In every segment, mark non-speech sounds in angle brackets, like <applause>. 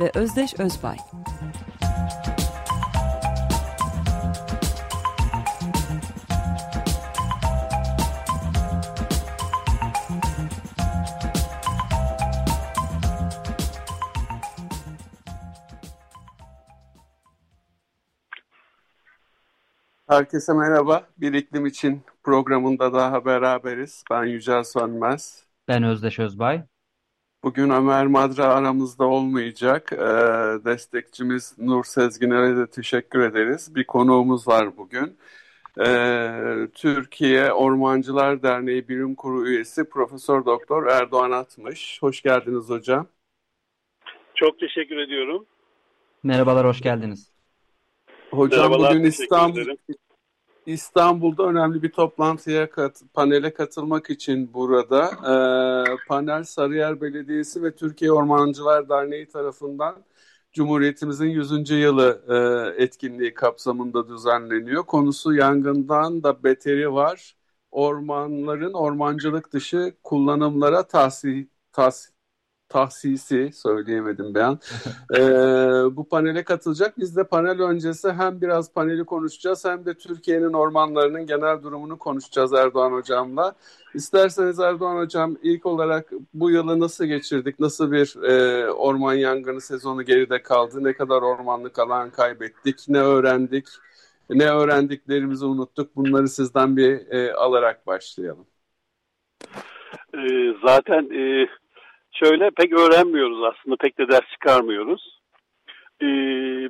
ve Özdeş Özbay. Herkese merhaba. Bir iklim için programında daha beraberiz. Ben Yücel Sönmez. Ben Özdeş Özbay. Bugün Ömer Madra aramızda olmayacak. Ee, destekçimiz Nur Sezginer'e de teşekkür ederiz. Bir konuğumuz var bugün. Ee, Türkiye Ormancılar Derneği Bilim Kurulu üyesi Profesör Doktor Erdoğan Atmış. Hoş geldiniz hocam. Çok teşekkür ediyorum. Merhabalar, hoş geldiniz. Hocam Merhabalar, bugün İstanbul, ederim. İstanbul'da önemli bir toplantıya kat, panele katılmak için burada. Ee, panel Sarıyer Belediyesi ve Türkiye Ormancılar Derneği tarafından Cumhuriyetimizin 100. yılı e, etkinliği kapsamında düzenleniyor. Konusu yangından da beteri var. Ormanların ormancılık dışı kullanımlara tahsis, tahsis, tahsisi söyleyemedim ben. <laughs> Ee, bu panele katılacak. Biz de panel öncesi hem biraz paneli konuşacağız hem de Türkiye'nin ormanlarının genel durumunu konuşacağız Erdoğan Hocam'la. İsterseniz Erdoğan Hocam ilk olarak bu yılı nasıl geçirdik? Nasıl bir e, orman yangını sezonu geride kaldı? Ne kadar ormanlık alan kaybettik? Ne öğrendik? Ne öğrendiklerimizi unuttuk? Bunları sizden bir e, alarak başlayalım. Ee, zaten e, şöyle pek öğrenmiyoruz aslında, pek de ders çıkarmıyoruz. Ee,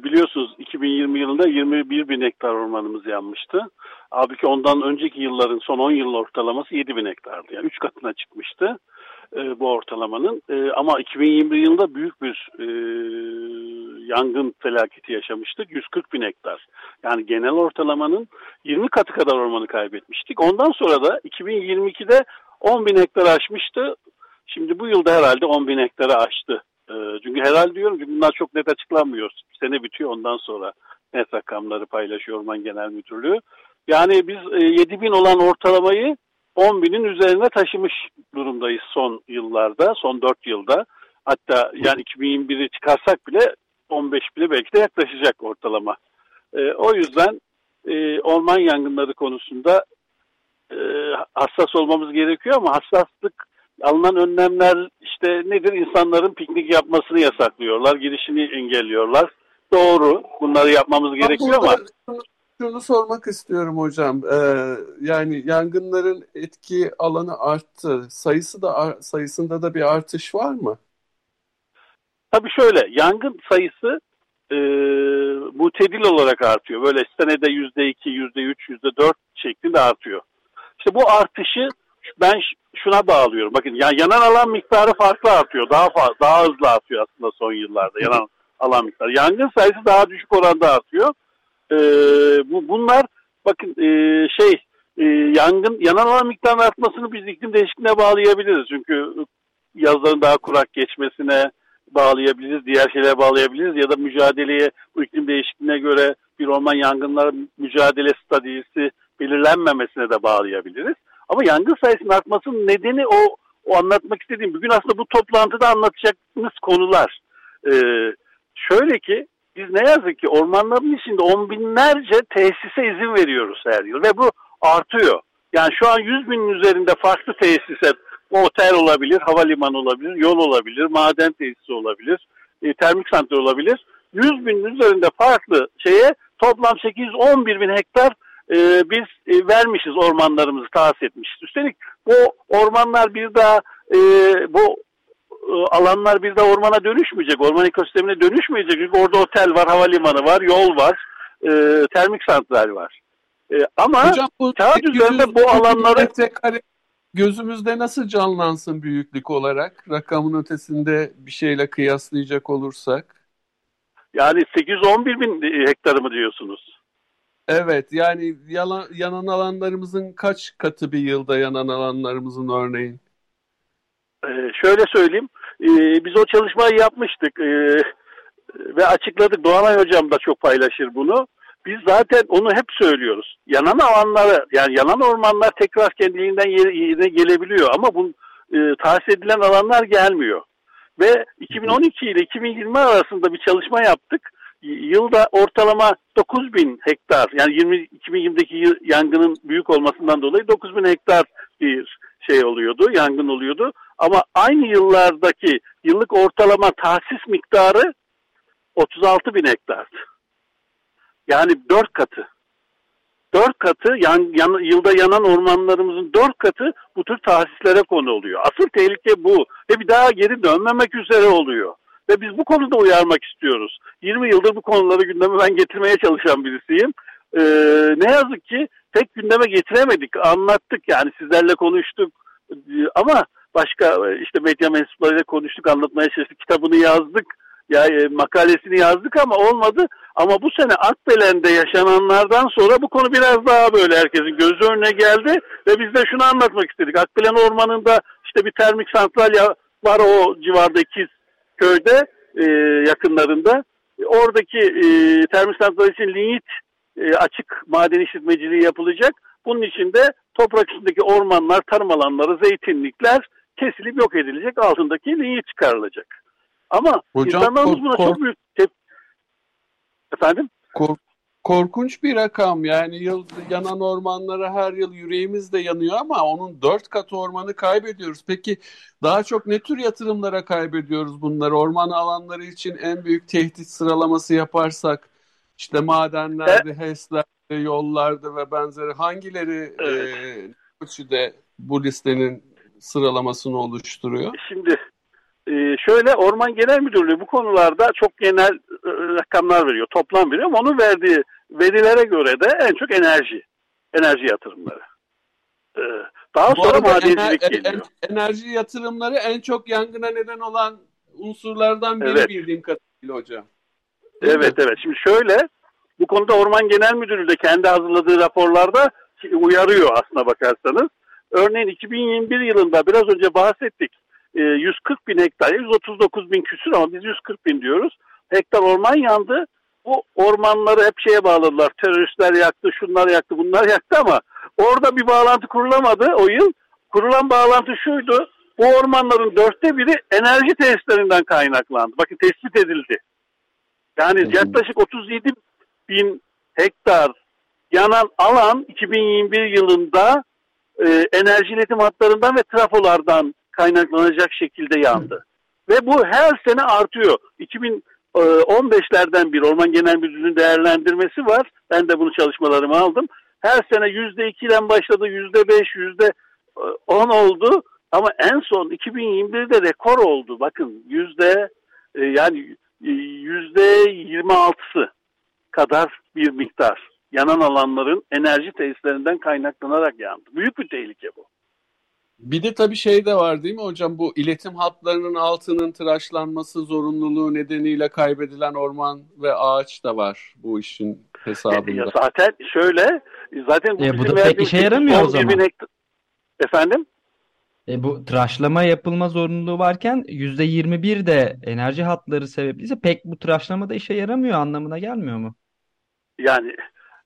biliyorsunuz 2020 yılında 21 bin hektar ormanımız yanmıştı. Halbuki ondan önceki yılların son 10 yıl ortalaması 7 bin hektardı. Yani 3 katına çıkmıştı e, bu ortalamanın. E, ama 2021 yılında büyük bir e, yangın felaketi yaşamıştık. 140 bin hektar. Yani genel ortalamanın 20 katı kadar ormanı kaybetmiştik. Ondan sonra da 2022'de 10 bin hektar aşmıştı. Şimdi bu yılda herhalde 10 bin hektarı aştı. E, çünkü herhalde diyorum çünkü bunlar çok net açıklanmıyor. Sene bitiyor ondan sonra net rakamları paylaşıyor Orman Genel Müdürlüğü. Yani biz e, 7 bin olan ortalamayı 10 binin üzerine taşımış durumdayız son yıllarda, son 4 yılda. Hatta yani 2021'i çıkarsak bile 15 bile belki de yaklaşacak ortalama. E, o yüzden e, orman yangınları konusunda e, hassas olmamız gerekiyor ama hassaslık alınan önlemler işte nedir? İnsanların piknik yapmasını yasaklıyorlar, girişini engelliyorlar. Doğru, bunları yapmamız gerekiyor ama... Şunu, sormak istiyorum hocam. Ee, yani yangınların etki alanı arttı. Sayısı da sayısında da bir artış var mı? Tabii şöyle, yangın sayısı e, mutedil olarak artıyor. Böyle senede yüzde iki, yüzde üç, yüzde dört şeklinde artıyor. İşte bu artışı ben şuna bağlıyorum. Bakın ya yanan alan miktarı farklı artıyor. Daha fazla, daha hızlı artıyor aslında son yıllarda yanan alan miktarı. Yangın sayısı daha düşük oranda artıyor. Ee, bu bunlar bakın e, şey e, yangın yanan alan miktarının artmasını biz iklim değişikliğine bağlayabiliriz. Çünkü yazların daha kurak geçmesine bağlayabiliriz, diğer şeylere bağlayabiliriz ya da mücadeleye bu iklim değişikliğine göre bir orman yangınlar mücadele stratejisi belirlenmemesine de bağlayabiliriz. Ama yangın sayısının artmasının nedeni o, o anlatmak istediğim. Bugün aslında bu toplantıda anlatacağımız konular. Ee, şöyle ki biz ne yazık ki ormanların içinde on binlerce tesise izin veriyoruz her yıl ve bu artıyor. Yani şu an 100 binin üzerinde farklı tesise otel olabilir, havalimanı olabilir, yol olabilir, maden tesisi olabilir, e, termik santral olabilir. 100 binin üzerinde farklı şeye toplam 811 bin hektar e, biz e, vermişiz ormanlarımızı tahsis etmişiz. Üstelik bu ormanlar bir daha e, bu e, alanlar bir daha ormana dönüşmeyecek. Orman ekosistemine dönüşmeyecek. Çünkü orada otel var, havalimanı var, yol var, e, termik santral var. E, ama Hocam, bu kağıt üzerinde bu alanları metrekare gözümüzde nasıl canlansın büyüklük olarak? Rakamın ötesinde bir şeyle kıyaslayacak olursak. Yani 811 bin hektarı mı diyorsunuz? Evet yani yalan, yanan alanlarımızın kaç katı bir yılda yanan alanlarımızın örneğin? Ee, şöyle söyleyeyim. Ee, biz o çalışmayı yapmıştık ee, ve açıkladık. Doğanay Hocam da çok paylaşır bunu. Biz zaten onu hep söylüyoruz. Yanan alanları yani yanan ormanlar tekrar kendiliğinden yerine gelebiliyor ama bu e, tahsis edilen alanlar gelmiyor. Ve 2012 ile 2020 arasında bir çalışma yaptık. Yılda ortalama 9 bin hektar yani 20, 2020'deki yangının büyük olmasından dolayı 9 bin hektar bir şey oluyordu, yangın oluyordu. Ama aynı yıllardaki yıllık ortalama tahsis miktarı 36 bin hektardı. Yani 4 katı. 4 katı yan, yan, yılda yanan ormanlarımızın 4 katı bu tür tahsislere konu oluyor. Asıl tehlike bu ve bir daha geri dönmemek üzere oluyor. Ve biz bu konuda uyarmak istiyoruz. 20 yıldır bu konuları gündeme ben getirmeye çalışan birisiyim. Ee, ne yazık ki pek gündeme getiremedik. Anlattık yani sizlerle konuştuk. Ama başka işte medya mensuplarıyla konuştuk, anlatmaya çalıştık. Kitabını yazdık. Ya e, makalesini yazdık ama olmadı. Ama bu sene Akbelen'de yaşananlardan sonra bu konu biraz daha böyle herkesin gözü önüne geldi ve biz de şunu anlatmak istedik. Akbelen Ormanı'nda işte bir termik santral var o civarda ikiz köyde e, yakınlarında. Oradaki e, termik santral için linyit e, açık maden işletmeciliği yapılacak. Bunun için de toprak üstündeki ormanlar, tarım alanları, zeytinlikler kesilip yok edilecek. Altındaki linyit çıkarılacak. Ama Hocam, insanlarımız buna çok büyük tep Efendim? Kork korkunç bir rakam. Yani yıl yanan ormanlara her yıl yüreğimiz de yanıyor ama onun dört katı ormanı kaybediyoruz. Peki daha çok ne tür yatırımlara kaybediyoruz bunları? Orman alanları için en büyük tehdit sıralaması yaparsak işte madenlerde, evet. HES'lerde, yollarda ve benzeri hangileri evet. e, bu listenin sıralamasını oluşturuyor? Şimdi ee, şöyle Orman Genel Müdürlüğü bu konularda çok genel e, rakamlar veriyor, toplam veriyor ama onun verdiği verilere göre de en çok enerji, enerji yatırımları. Ee, daha bu sonra madencilik ener, geliyor. enerji yatırımları en çok yangına neden olan unsurlardan biri evet. bildiğim kadarıyla hocam. Değil evet mi? evet. Şimdi şöyle bu konuda Orman Genel Müdürlüğü de kendi hazırladığı raporlarda uyarıyor aslına bakarsanız. Örneğin 2021 yılında biraz önce bahsettik 140 e, bin hektar, 139 bin küsür ama biz 140 bin diyoruz. Hektar orman yandı. Bu ormanları hep şeye bağladılar. Teröristler yaktı, şunlar yaktı, bunlar yaktı ama orada bir bağlantı kurulamadı o yıl. Kurulan bağlantı şuydu. Bu ormanların dörtte biri enerji tesislerinden kaynaklandı. Bakın tespit edildi. Yani yaklaşık 37 bin hektar yanan alan 2021 yılında e, enerji iletim hatlarından ve trafolardan kaynaklanacak şekilde yandı. Ve bu her sene artıyor. 2015'lerden bir Orman Genel Müdürlüğü'nün değerlendirmesi var. Ben de bunu çalışmalarımı aldım. Her sene yüzde ikiden başladı, yüzde beş, yüzde on oldu. Ama en son 2021'de rekor oldu. Bakın yüzde e, yani e, yüzde yirmi altısı kadar bir miktar yanan alanların enerji tesislerinden kaynaklanarak yandı. Büyük bir tehlike bu. Bir de tabii şey de var değil mi hocam? Bu iletim hatlarının altının tıraşlanması zorunluluğu nedeniyle kaybedilen orman ve ağaç da var bu işin hesabında. Ya zaten şöyle, zaten bu, e, bu da pek işe yaramıyor o zaman. Hektar... Efendim? E, bu tıraşlama yapılma zorunluluğu varken %21 de enerji hatları sebepliyse pek bu tıraşlama da işe yaramıyor anlamına gelmiyor mu? Yani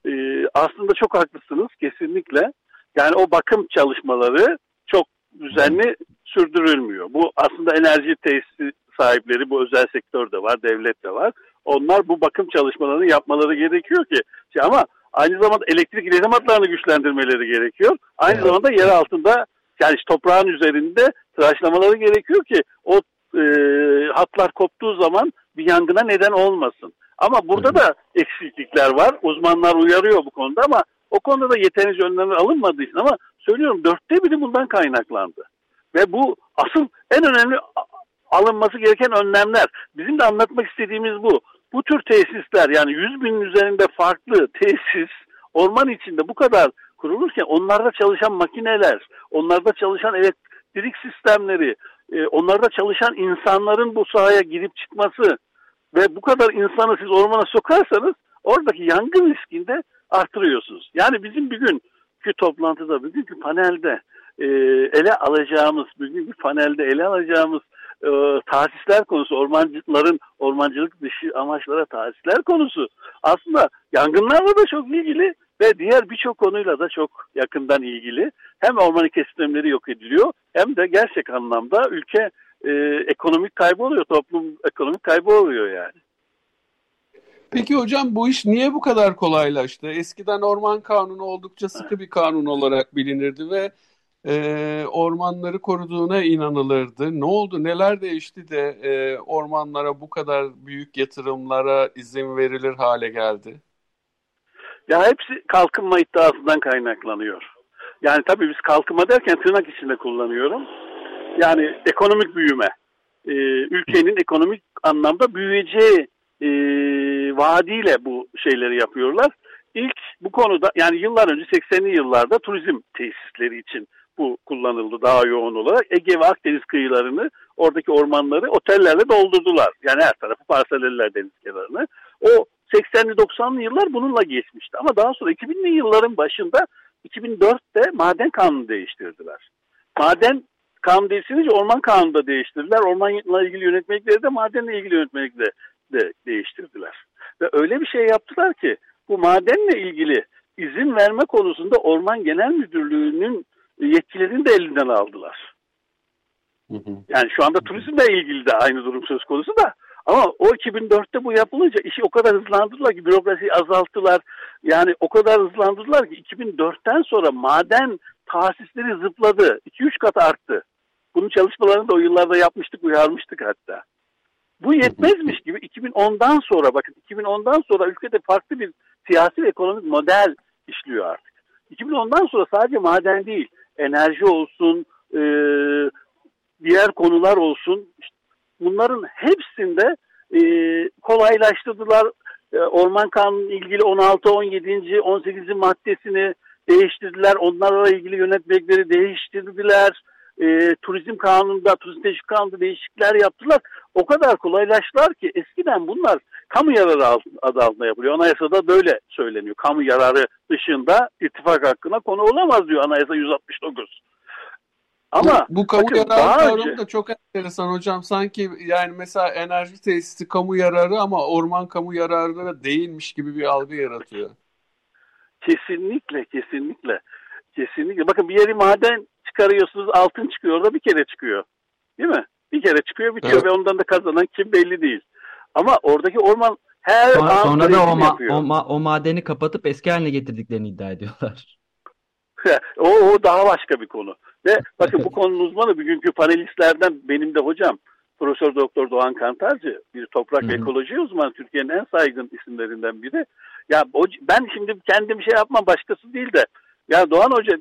e, aslında çok haklısınız kesinlikle. Yani o bakım çalışmaları düzenli sürdürülmüyor. Bu aslında enerji tesisi sahipleri, bu özel sektör de var, devlet de var. Onlar bu bakım çalışmalarını yapmaları gerekiyor ki. Ama aynı zamanda elektrik iletim hatlarını güçlendirmeleri gerekiyor. Aynı evet. zamanda yer altında yani işte toprağın üzerinde tıraşlamaları gerekiyor ki o e, hatlar koptuğu zaman bir yangına neden olmasın. Ama burada da eksiklikler var. Uzmanlar uyarıyor bu konuda ama o konuda da yeterince önlemler alınmadığı için ama söylüyorum dörtte biri bundan kaynaklandı. Ve bu asıl en önemli alınması gereken önlemler. Bizim de anlatmak istediğimiz bu. Bu tür tesisler yani 100 binin üzerinde farklı tesis orman içinde bu kadar kurulurken onlarda çalışan makineler, onlarda çalışan elektrik sistemleri, e, onlarda çalışan insanların bu sahaya girip çıkması ve bu kadar insanı siz ormana sokarsanız oradaki yangın riskini de artırıyorsunuz. Yani bizim bir günkü toplantıda, bugünkü panelde e, ele alacağımız, bugünkü panelde ele alacağımız e, tahsisler konusu, ormancıların ormancılık dışı amaçlara tahsisler konusu aslında yangınlarla da çok ilgili ve diğer birçok konuyla da çok yakından ilgili. Hem ormanik sistemleri yok ediliyor hem de gerçek anlamda ülke e, ekonomik kaybı oluyor, toplum ekonomik kaybı oluyor yani. Peki hocam bu iş niye bu kadar kolaylaştı? Eskiden orman kanunu oldukça sıkı bir kanun olarak bilinirdi ve e, ormanları koruduğuna inanılırdı. Ne oldu, neler değişti de e, ormanlara bu kadar büyük yatırımlara izin verilir hale geldi? Ya hepsi kalkınma iddiasından kaynaklanıyor. Yani tabii biz kalkınma derken tırnak içinde kullanıyorum. Yani ekonomik büyüme. Ee, ülkenin ekonomik anlamda büyüyeceği e, vaadiyle bu şeyleri yapıyorlar. İlk bu konuda yani yıllar önce 80'li yıllarda turizm tesisleri için bu kullanıldı daha yoğun olarak. Ege ve Akdeniz kıyılarını, oradaki ormanları otellerle doldurdular. Yani her tarafı parsellediler deniz kenarını. O 80'li 90'lı yıllar bununla geçmişti. Ama daha sonra 2000'li yılların başında 2004'te maden kanunu değiştirdiler. Maden kanunu değiştirince orman kanunu da değiştirdiler. Ormanla ilgili yönetmelikleri de madenle ilgili yönetmelikleri de, de değiştirdiler. Ve öyle bir şey yaptılar ki bu madenle ilgili izin verme konusunda Orman Genel Müdürlüğü'nün yetkilerini de elinden aldılar. Yani şu anda turizmle ilgili de aynı durum söz konusu da ama o 2004'te bu yapılınca işi o kadar hızlandırdılar ki bürokrasiyi azalttılar. Yani o kadar hızlandırdılar ki 2004'ten sonra maden tahsisleri zıpladı. 2-3 kat arttı. Bunun çalışmalarını da o yıllarda yapmıştık, uyarmıştık hatta. Bu yetmezmiş gibi 2010'dan sonra bakın 2010'dan sonra ülkede farklı bir siyasi ve ekonomik model işliyor artık. 2010'dan sonra sadece maden değil, enerji olsun, e, diğer konular olsun. Bunların hepsinde e, kolaylaştırdılar. E, Orman Kanunu ilgili 16, 17, 18. maddesini değiştirdiler. Onlarla ilgili yönetmelikleri değiştirdiler. E, turizm kanununda, turizm teşvik kanununda değişiklikler yaptılar. O kadar kolaylaştılar ki eskiden bunlar kamu yararı adı altında yapılıyor. Anayasada böyle söyleniyor. Kamu yararı dışında ittifak hakkına konu olamaz diyor Anayasa 169. Ama bu, bu kamu bakın, yararı kavramı önce... da çok enteresan hocam. Sanki yani mesela enerji tesisi kamu yararı ama orman kamu yararı değilmiş gibi bir algı yaratıyor. Kesinlikle, kesinlikle. Kesinlikle. Bakın bir yeri maden çıkarıyorsunuz, altın çıkıyor orada bir kere çıkıyor. Değil mi? Bir kere çıkıyor, bitiyor evet. ve ondan da kazanan kim belli değil. Ama oradaki orman her sonra, an sonra da o, ma o, ma o madeni kapatıp eski haline getirdiklerini iddia ediyorlar. <laughs> o, o daha başka bir konu. Ve bakın bu <laughs> konunun uzmanı bugünkü panelistlerden benim de hocam Profesör Doktor Doğan Kantarcı bir toprak ve ekoloji uzmanı Türkiye'nin en saygın isimlerinden biri. Ya ben şimdi kendim şey yapmam başkası değil de ya Doğan Hoca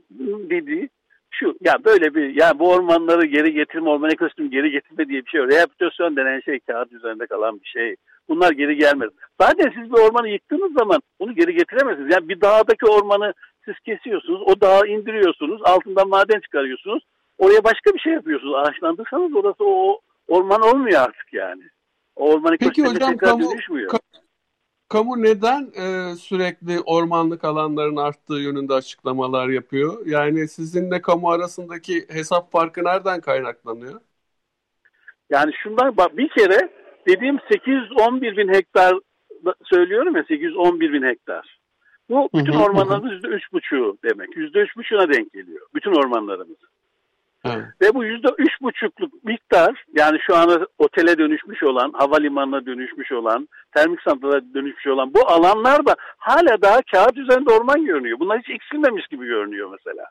dediği şu ya böyle bir ya bu ormanları geri getirme orman ekosistemi geri getirme diye bir şey yok. Rehabilitasyon denen şey kağıt üzerinde kalan bir şey. Bunlar geri gelmez. Zaten siz bir ormanı yıktığınız zaman onu geri getiremezsiniz. Yani bir dağdaki ormanı siz kesiyorsunuz. O dağı indiriyorsunuz. Altından maden çıkarıyorsunuz. Oraya başka bir şey yapıyorsunuz. Ağaçlandırsanız orası o orman olmuyor artık yani. O orman Peki hocam kamu, dönüşmüyor. Kamu neden e, sürekli ormanlık alanların arttığı yönünde açıklamalar yapıyor? Yani sizinle kamu arasındaki hesap farkı nereden kaynaklanıyor? Yani şundan bak bir kere dediğim 811 bin hektar söylüyorum ya 811 bin hektar. Bu bütün ormanlarımız yüzde üç buçuğu demek. Yüzde üç buçuğuna denk geliyor. Bütün ormanlarımız. Evet. Ve bu yüzde üç buçukluk miktar yani şu anda otele dönüşmüş olan, havalimanına dönüşmüş olan, termik santrala dönüşmüş olan bu alanlar da hala daha kağıt üzerinde orman görünüyor. Bunlar hiç eksilmemiş gibi görünüyor mesela.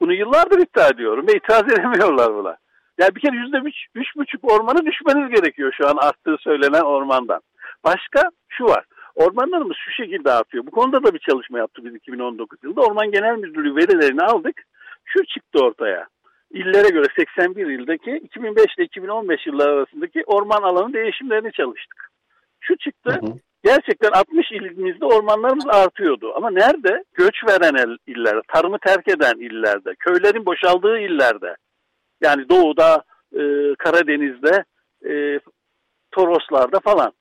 Bunu yıllardır iddia ediyorum ve itiraz <laughs> edemiyorlar buna. Yani bir kere yüzde üç, üç buçuk ormanı düşmeniz gerekiyor şu an arttığı söylenen ormandan. Başka şu var. Ormanlarımız şu şekilde artıyor. Bu konuda da bir çalışma yaptık biz 2019 yılında. Orman Genel Müdürlüğü verilerini aldık. Şu çıktı ortaya. İllere göre 81 ildeki 2005 ile 2015 yıllar arasındaki orman alanı değişimlerini çalıştık. Şu çıktı. Hı hı. Gerçekten 60 ilimizde ormanlarımız artıyordu. Ama nerede? Göç veren illerde, tarımı terk eden illerde, köylerin boşaldığı illerde. Yani doğuda, e, Karadeniz'de, e, Toroslarda falan.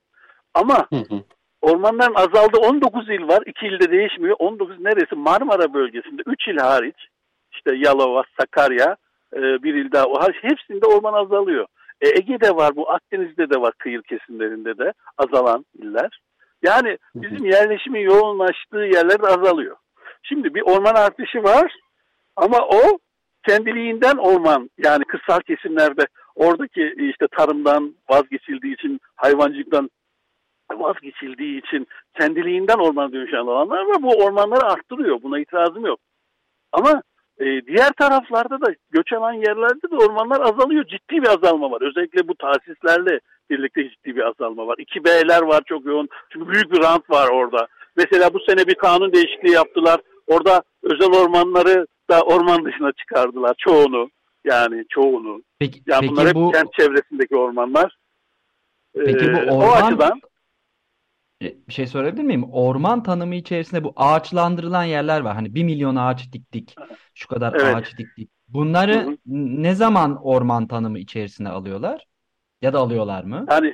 Ama hı hı. ormanların azaldığı 19 il var. 2 ilde değişmiyor. 19 neresi? Marmara bölgesinde 3 il hariç işte Yalova, Sakarya, e, bir il daha. Hepsinde orman azalıyor. E, Ege'de var bu, Akdeniz'de de var kıyı kesimlerinde de azalan iller. Yani bizim yerleşimin yoğunlaştığı yerler azalıyor. Şimdi bir orman artışı var ama o kendiliğinden orman yani kırsal kesimlerde oradaki işte tarımdan vazgeçildiği için hayvancılıktan vazgeçildiği için kendiliğinden orman dönüşen alanlar var. Bu ormanları arttırıyor. Buna itirazım yok. Ama e, diğer taraflarda da göç alan yerlerde de ormanlar azalıyor. Ciddi bir azalma var. Özellikle bu tasislerle birlikte ciddi bir azalma var. 2B'ler var çok yoğun. Çünkü büyük bir rant var orada. Mesela bu sene bir kanun değişikliği yaptılar. Orada özel ormanları da orman dışına çıkardılar. Çoğunu. Yani çoğunu. Peki, yani peki bunlar hep bu... kent çevresindeki ormanlar. Peki bu orman... O açıdan bir şey sorabilir miyim? Orman tanımı içerisinde bu ağaçlandırılan yerler var. Hani bir milyon ağaç diktik, şu kadar Evet. ağaç diktik. Bunları Hı hı. ne zaman orman tanımı içerisine alıyorlar? Ya da alıyorlar mı? Yani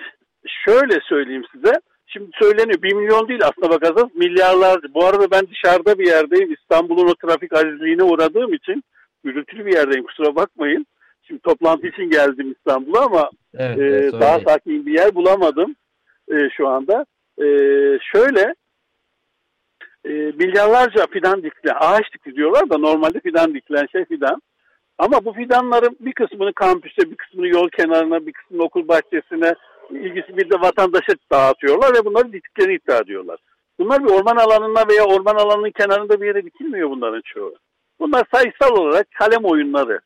şöyle söyleyeyim size. Şimdi söyleniyor 1 milyon değil aslına bakarsanız milyarlar. Bu arada ben dışarıda bir yerdeyim. İstanbul'un o trafik azizliğine uğradığım için gürültülü bir yerdeyim kusura bakmayın. Şimdi toplantı için geldim İstanbul'a ama Evet, e, evet, daha sakin bir yer bulamadım e, şu anda. E, şöyle e, milyarlarca fidan dikilen, ağaç dikti diyorlar da normalde fidan dikilen şey fidan. Ama bu fidanların bir kısmını kampüse, bir kısmını yol kenarına, bir kısmını okul bahçesine, ilgisi bir de vatandaşa dağıtıyorlar ve bunları diktiklerini iddia ediyorlar. Bunlar bir orman alanına veya orman alanının kenarında bir yere dikilmiyor bunların çoğu. Bunlar sayısal olarak kalem oyunları.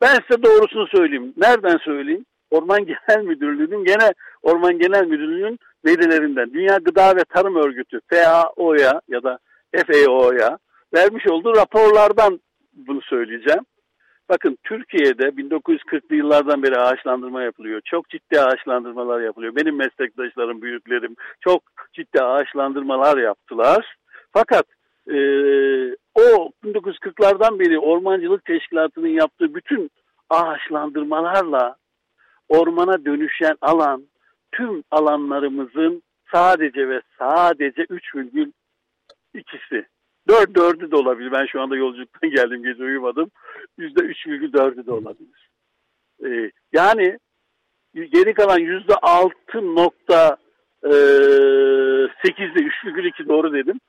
Ben size doğrusunu söyleyeyim. Nereden söyleyeyim? Orman <laughs> Genel Müdürlüğü'nün gene Orman Genel Müdürlüğü'nün verilerinden. Dünya Gıda ve Tarım Örgütü FAO'ya ya da FAO'ya vermiş olduğu raporlardan bunu söyleyeceğim. Bakın Türkiye'de 1940'lı yıllardan beri ağaçlandırma yapılıyor. Çok ciddi ağaçlandırmalar yapılıyor. Benim meslektaşlarım, büyüklerim çok ciddi ağaçlandırmalar yaptılar. Fakat e, o 1940'lardan beri Ormancılık Teşkilatı'nın yaptığı bütün ağaçlandırmalarla ormana dönüşen alan tüm alanlarımızın sadece ve sadece 3,2'si. 4 4'ü de olabilir. Ben şu anda yolculuktan geldim gece uyumadım. %3,4'ü de olabilir. Ee, yani geri kalan %6.8'de 3,2 doğru dedim.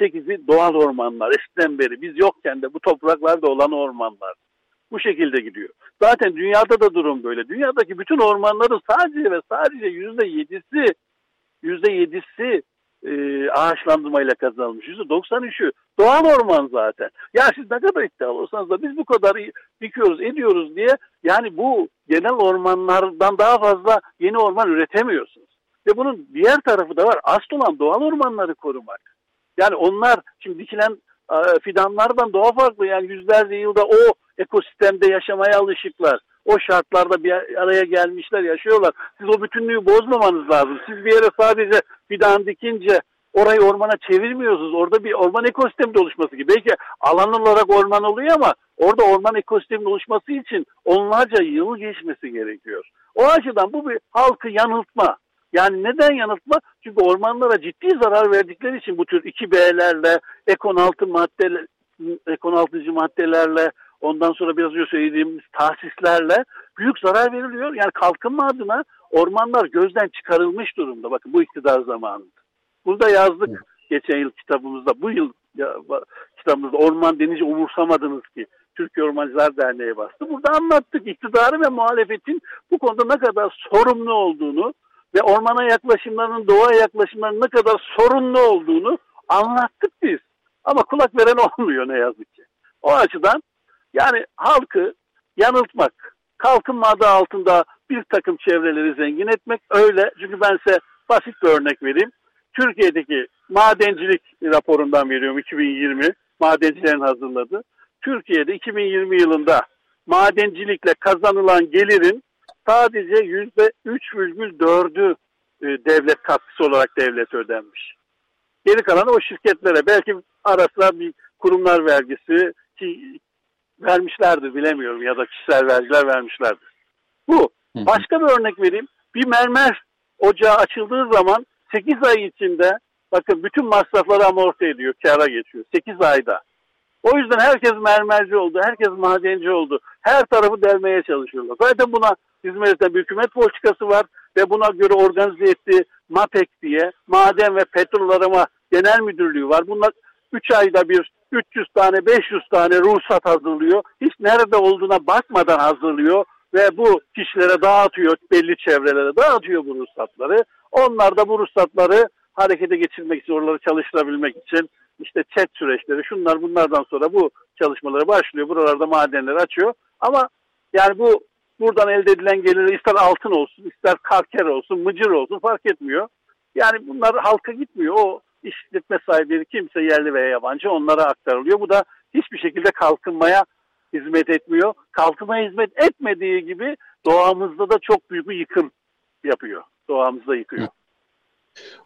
8'i doğal ormanlar. Eskiden beri biz yokken de bu topraklarda olan ormanlar. Bu şekilde gidiyor. Zaten dünyada da durum böyle. Dünyadaki bütün ormanların sadece ve sadece yüzde yedisi yüzde yedisi e, ağaçlandırmayla kazanılmış. Yüzde doksan üçü doğal orman zaten. Ya siz ne kadar iddialı olsanız da biz bu kadar dikiyoruz ediyoruz diye yani bu genel ormanlardan daha fazla yeni orman üretemiyorsunuz. Ve bunun diğer tarafı da var. Asıl olan doğal ormanları korumak. Yani onlar şimdi dikilen fidanlardan daha farklı. Yani yüzlerce yılda o ekosistemde yaşamaya alışıklar. O şartlarda bir araya gelmişler, yaşıyorlar. Siz o bütünlüğü bozmamanız lazım. Siz bir yere sadece fidan dikince orayı ormana çevirmiyorsunuz. Orada bir orman ekosistemi oluşması gibi. Belki alan olarak orman oluyor ama orada orman ekosistemi oluşması için onlarca yıl geçmesi gerekiyor. O açıdan bu bir halkı yanıltma. Yani neden yanıltma? Çünkü ormanlara ciddi zarar verdikleri için bu tür 2B'lerle, Ek-16 maddeler, Ek-16. maddelerle, ondan sonra biraz önce söylediğimiz tahsislerle büyük zarar veriliyor. Yani kalkınma adına ormanlar gözden çıkarılmış durumda. Bakın bu iktidar zamanında. Burada yazdık evet. geçen yıl kitabımızda. Bu yıl kitabımızda orman denince umursamadınız ki. Türkiye Ormancılar Derneği bastı. Burada anlattık iktidarı ve muhalefetin bu konuda ne kadar sorumlu olduğunu ve ormana yaklaşımlarının, doğaya yaklaşımlarının ne kadar sorunlu olduğunu anlattık biz. Ama kulak veren <laughs> olmuyor ne yazık ki. O açıdan yani halkı yanıltmak, kalkınma adı altında bir takım çevreleri zengin etmek öyle. Çünkü ben size basit bir örnek vereyim. Türkiye'deki madencilik raporundan veriyorum 2020. Madencilerin hazırladı. Türkiye'de 2020 yılında madencilikle kazanılan gelirin sadece yüzde 3,4'ü e, devlet katkısı olarak devlet ödenmiş. Geri kalanı o şirketlere belki arasında bir kurumlar vergisi ki vermişlerdir bilemiyorum ya da kişisel vergiler vermişlerdir. Bu. Başka bir örnek vereyim. Bir mermer ocağı açıldığı zaman 8 ay içinde bakın bütün masrafları amorti ediyor, kâra geçiyor. 8 ayda. O yüzden herkes mermerci oldu, herkes madenci oldu. Her tarafı delmeye çalışıyorlar. Zaten buna hizmet eden bir hükümet politikası var ve buna göre organize ettiği MAPEK diye maden ve petrol arama genel müdürlüğü var. Bunlar 3 ayda bir 300 tane 500 tane ruhsat hazırlıyor. Hiç nerede olduğuna bakmadan hazırlıyor ve bu kişilere dağıtıyor, belli çevrelere dağıtıyor bu ruhsatları. Onlar da bu ruhsatları harekete geçirmek için, oraları çalıştırabilmek için işte chat süreçleri, şunlar bunlardan sonra bu çalışmalara başlıyor. Buralarda madenleri açıyor. Ama yani bu buradan elde edilen geliri ister altın olsun, ister karker olsun, mıcır olsun fark etmiyor. Yani bunlar halka gitmiyor. O işletme sahipleri kimse yerli veya yabancı onlara aktarılıyor. Bu da hiçbir şekilde kalkınmaya hizmet etmiyor. Kalkınmaya hizmet etmediği gibi doğamızda da çok büyük bir yıkım yapıyor. Doğamızda yıkıyor.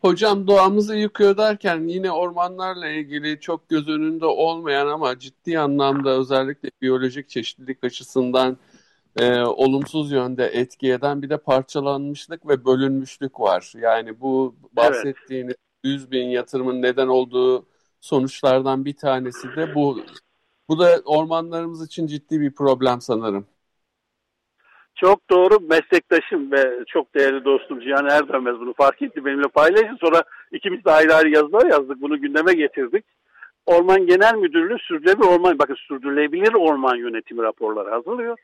Hocam doğamızı yıkıyor derken yine ormanlarla ilgili çok göz önünde olmayan ama ciddi anlamda özellikle biyolojik çeşitlilik açısından e, olumsuz yönde etki eden bir de parçalanmışlık ve bölünmüşlük var. Yani bu bahsettiğiniz evet. 100 bin yatırımın neden olduğu sonuçlardan bir tanesi de bu. Bu da ormanlarımız için ciddi bir problem sanırım. Çok doğru meslektaşım ve çok değerli dostum Cihan Erdönmez bunu fark etti. Benimle paylaştı. Sonra ikimiz de ayrı ayrı yazılar yazdık. Bunu gündeme getirdik. Orman Genel Müdürlüğü sürdürülebilir orman, bakın sürdürülebilir orman yönetimi raporları hazırlıyor.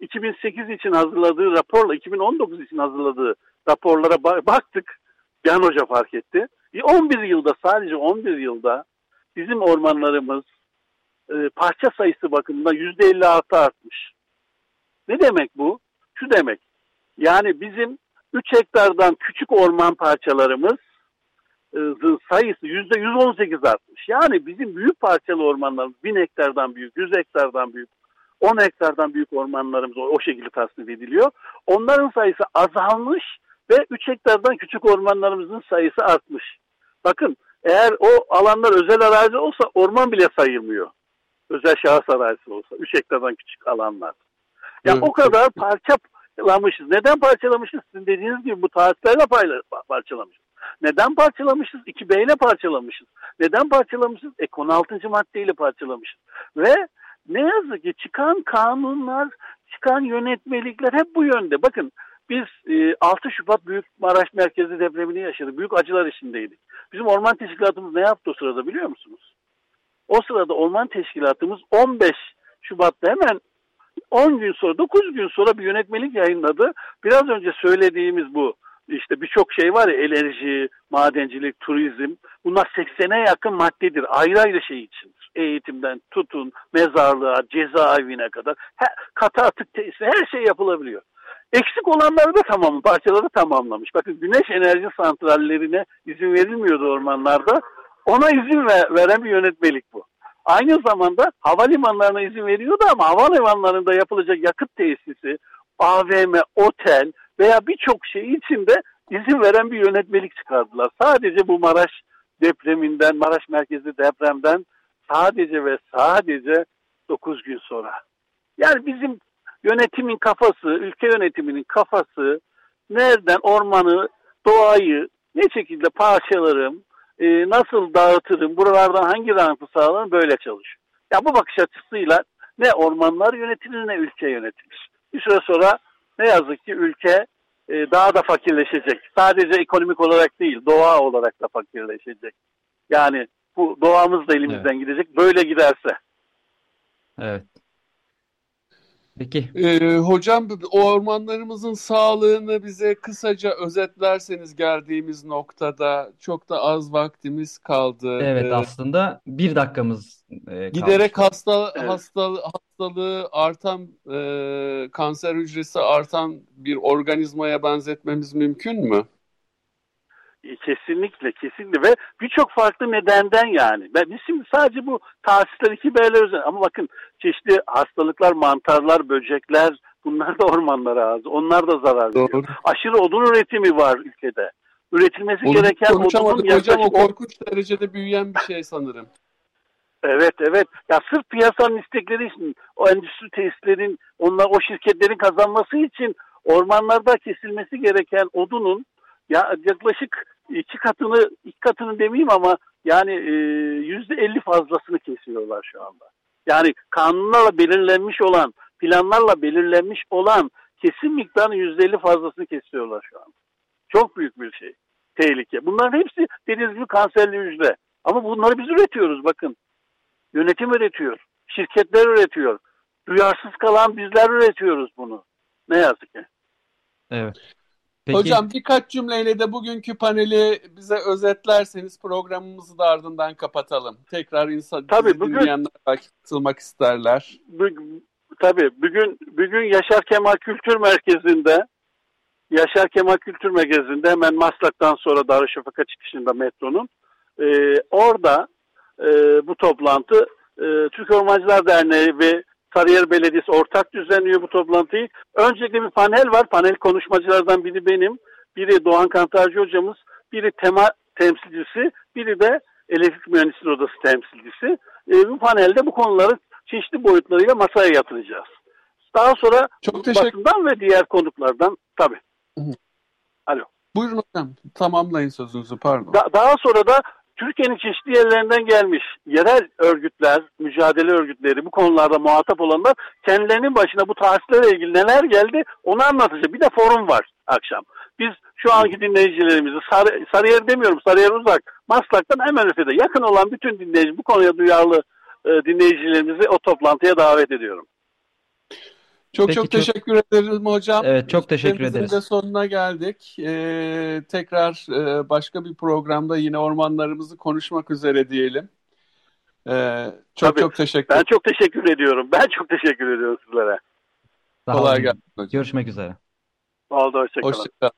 2008 için hazırladığı raporla 2019 için hazırladığı raporlara baktık. Can Hoca fark etti. 11 yılda sadece 11 yılda bizim ormanlarımız e, parça sayısı bakımından %50 artı artmış. Ne demek bu? Şu demek. Yani bizim 3 hektardan küçük orman parçalarımız e, sayısı %118 artmış. Yani bizim büyük parçalı ormanlarımız 1000 hektardan büyük, 100 hektardan büyük 10 hektardan büyük ormanlarımız o, o şekilde tasnif ediliyor. Onların sayısı azalmış ve 3 hektardan küçük ormanlarımızın sayısı artmış. Bakın eğer o alanlar özel arazi olsa orman bile sayılmıyor. Özel şahıs arazisi olsa 3 hektardan küçük alanlar. Ya evet. o kadar parçalamışız. Neden parçalamışız? Sizin dediğiniz gibi bu taahhütlerle parçalamışız. Neden parçalamışız? 2B ile parçalamışız. Neden parçalamışız? Ek 16. maddeyle parçalamışız. Ve ne yazık ki çıkan kanunlar, çıkan yönetmelikler hep bu yönde. Bakın biz 6 e, Şubat Büyük Maraş merkezi depremini yaşadık. Büyük acılar içindeydik. Bizim orman teşkilatımız ne yaptı o sırada biliyor musunuz? O sırada orman teşkilatımız 15 Şubat'ta hemen 10 gün sonra 9 gün sonra bir yönetmelik yayınladı. Biraz önce söylediğimiz bu işte birçok şey var ya enerji, madencilik, turizm bunlar 80'e yakın maddedir. Ayrı ayrı şey içindir. Eğitimden tutun, mezarlığa, cezaevine kadar her, katı atık tesisi her şey yapılabiliyor. Eksik olanları da tamam, parçaları tamamlamış. Bakın güneş enerji santrallerine izin verilmiyordu ormanlarda. Ona izin ver, veren bir yönetmelik bu. Aynı zamanda havalimanlarına izin veriyordu ama havalimanlarında yapılacak yakıt tesisi, AVM, otel veya birçok şey içinde izin veren bir yönetmelik çıkardılar. Sadece bu Maraş depreminden, Maraş merkezi depremden sadece ve sadece 9 gün sonra. Yani bizim yönetimin kafası, ülke yönetiminin kafası nereden ormanı, doğayı ne şekilde parçalarım, e, nasıl dağıtırım, buralardan hangi rantı sağlarım böyle çalışıyor. Ya bu bakış açısıyla ne ormanlar yönetilir ne ülke yönetilir. Bir süre sonra ne yazık ki ülke e, daha da fakirleşecek. Sadece ekonomik olarak değil, doğa olarak da fakirleşecek. Yani bu doğamız da elimizden evet. gidecek. Böyle giderse. Evet. Peki. Ee, hocam ormanlarımızın sağlığını bize kısaca özetlerseniz geldiğimiz noktada çok da az vaktimiz kaldı. Evet ee, aslında bir dakikamız e, Giderek hasta, evet. hastalığı, hastalığı artan e, kanser hücresi artan bir organizmaya benzetmemiz mümkün mü? E, kesinlikle, kesinlikle ve birçok farklı nedenden yani. Ben, biz şimdi sadece bu tahsisler iki b'ler özel ama bakın çeşitli hastalıklar, mantarlar, böcekler bunlar da ormanlara az. Onlar da zarar veriyor. Doğru. Aşırı odun üretimi var ülkede. Üretilmesi Onu gereken odunun yaklaşık... Hocam o korkunç derecede büyüyen bir şey sanırım. Evet evet. Ya sırf piyasanın istekleri için o endüstri tesislerin onlar o şirketlerin kazanması için ormanlarda kesilmesi gereken odunun ya yaklaşık iki katını, iki katını demeyeyim ama yani e, yüzde elli fazlasını kesiyorlar şu anda. Yani kanunlarla belirlenmiş olan, planlarla belirlenmiş olan kesim miktarının yüzde elli fazlasını kesiyorlar şu anda. Çok büyük bir şey. Tehlike. Bunların hepsi dediğiniz gibi kanserli hücre. Ama bunları biz üretiyoruz bakın. Yönetim üretiyor. Şirketler üretiyor. Duyarsız kalan bizler üretiyoruz bunu. Ne yazık ki. Evet. Peki, Hocam birkaç cümleyle de bugünkü paneli bize özetlerseniz programımızı da ardından kapatalım. Tekrar insan Tabii, bugün- dinleyenler belki katılmak isterler. Bu- tabii bugün bugün Yaşar Kemal Kültür Merkezi'nde Yaşar Kemal Kültür Merkezi'nde hemen Maslak'tan sonra Darüşşafaka çıkışında metronun e, orada e, bu toplantı e, Türk Ormancılar Derneği ve Sarıyer Belediyesi ortak düzenliyor bu toplantıyı. Öncelikle bir panel var. Panel konuşmacılardan biri benim. Biri Doğan Kantarcı hocamız. Biri tema temsilcisi. Biri de Elektrik Mühendisleri Odası temsilcisi. E, bu panelde bu konuları çeşitli boyutlarıyla masaya yatıracağız. Daha sonra Çok basından ve diğer konuklardan tabii. Buyurun hocam. Tamamlayın sözünüzü pardon. Da- daha sonra da Türkiye'nin çeşitli yerlerinden gelmiş yerel örgütler, mücadele örgütleri, bu konularda muhatap olanlar kendilerinin başına bu tahsislerle ilgili neler geldi onu anlatacak. Bir de forum var akşam. Biz şu anki dinleyicilerimizi Sarı, Sarıyer demiyorum, Sarıyer uzak. Maslak'tan hemen ötede yakın olan bütün dinleyici, bu konuya duyarlı e, dinleyicilerimizi o toplantıya davet ediyorum. Çok Peki, çok çok- teşekkür ederim hocam. Evet, çok teşekkür ederiz. de sonuna geldik. Ee, tekrar e, başka bir programda yine ormanlarımızı konuşmak üzere diyelim. Ee, çok Tabii. çok teşekkür Ben çok teşekkür ediyorum. Ben çok teşekkür ediyorum sizlere. sağ Kolay gelsin. Görüşmek üzere. Oldu, hoşçakalın. Hoşçakalın.